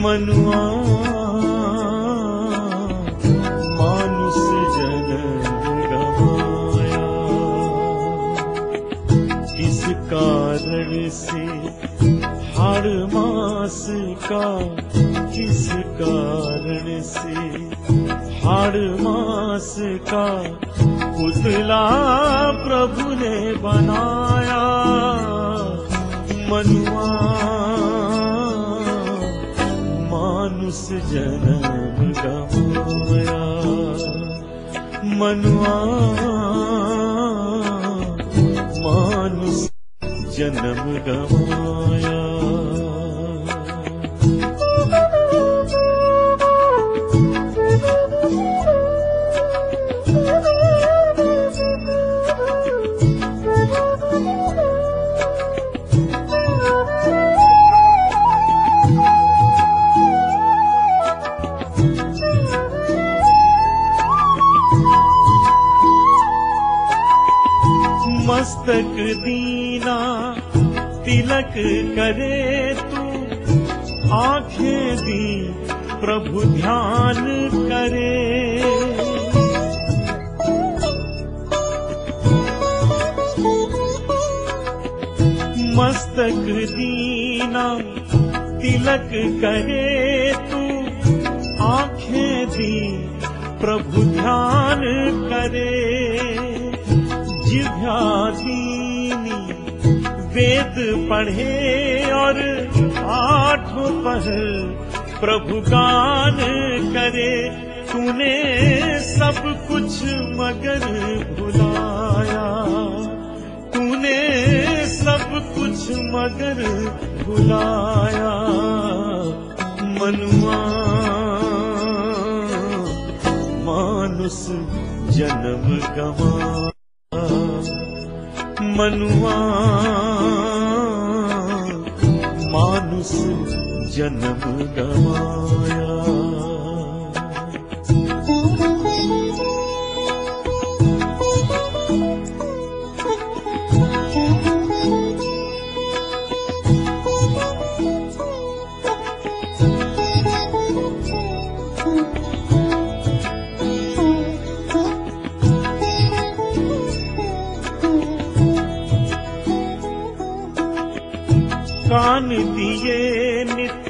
मानुष जन्म गवाया। इस कारण से हर मास का किस कारण से हर मास का पुतला प्रभु ने बनाया। मनुआ जन्म गवाया। मनुआ मानुष जन्म गवाया मस्तक दीना तिलक करे तू। आंखें दी प्रभु ध्यान करे। मस्तक दीना तिलक करे तू। आंखें दी प्रभु ध्यान करे। जिभ्यादीनी वेद पढ़े और आठ पहर प्रभु गान करे, तूने सब कुछ मगर भुलाया। तूने सब कुछ मगर भुलाया। मनुआ, मानुष जन्म गवा। मनुआ जनगा दिए नित,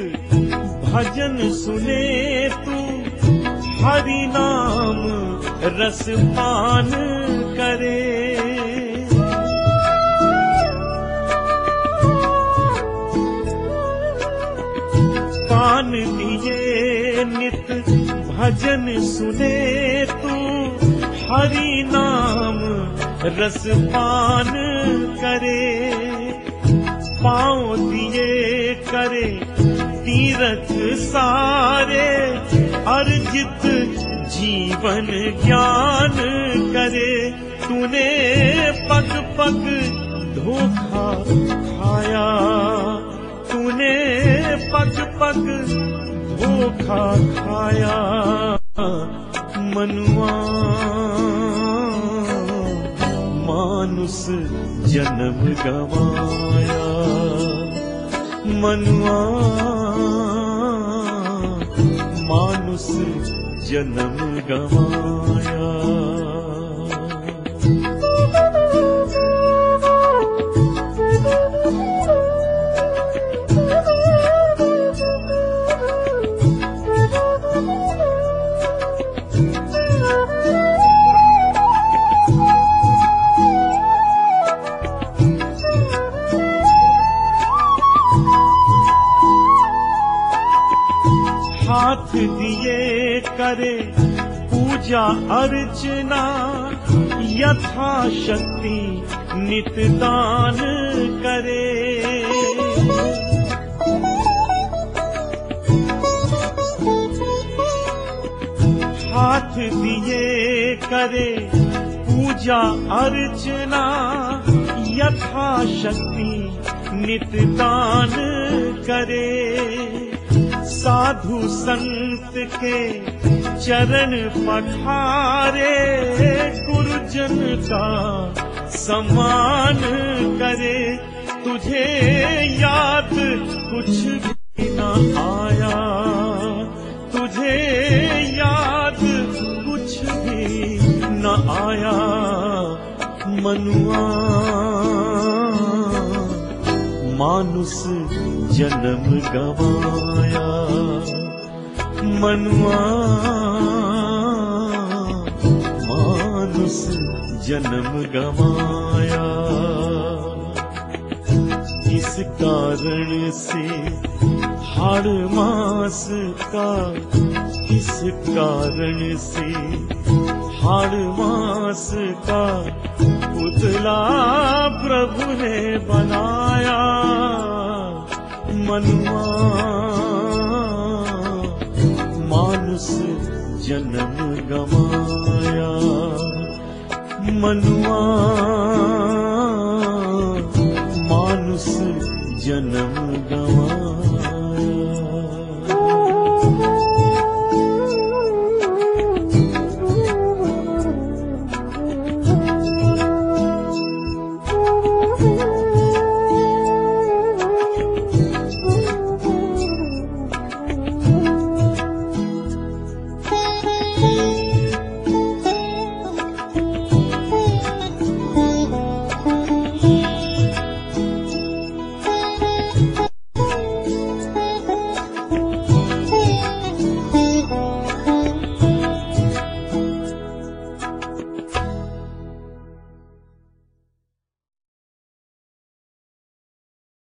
भजन सुने तू। हरि नाम रस पान करे। कान दिए नित, भजन सुने तू। हरि नाम रस पान करे। पाँव दिए करे, तीरथ सारे, अर्जित जीवन ज्ञान करे। तूने पग पग धोखा खाया, तूने पग पग धोखा खाया, मनुआ, मानुष जन्म गवाया। मनुआ मानुष जन्म गवाया हाथ दिए करे, पूजा अर्चना यथा शक्ति नित दान करे। हाथ दिए करे, पूजा अर्चना यथा शक्ति नित दान करे। साधु संत के चरण पठारे, गुरुजन का सम्मान करे। तुझे याद कुछ भी न आया, तुझे याद कुछ भी न आया, मनुआ मानुष जन्म गवाया, मनुआ। मानुष जन्म गवाया। इस कारण से हाड़ मास का, इस कारण से हाड़ मास का पुतला प्रभु ने बनाया। मनुआ मानुष जन्म गमाया। मनुआ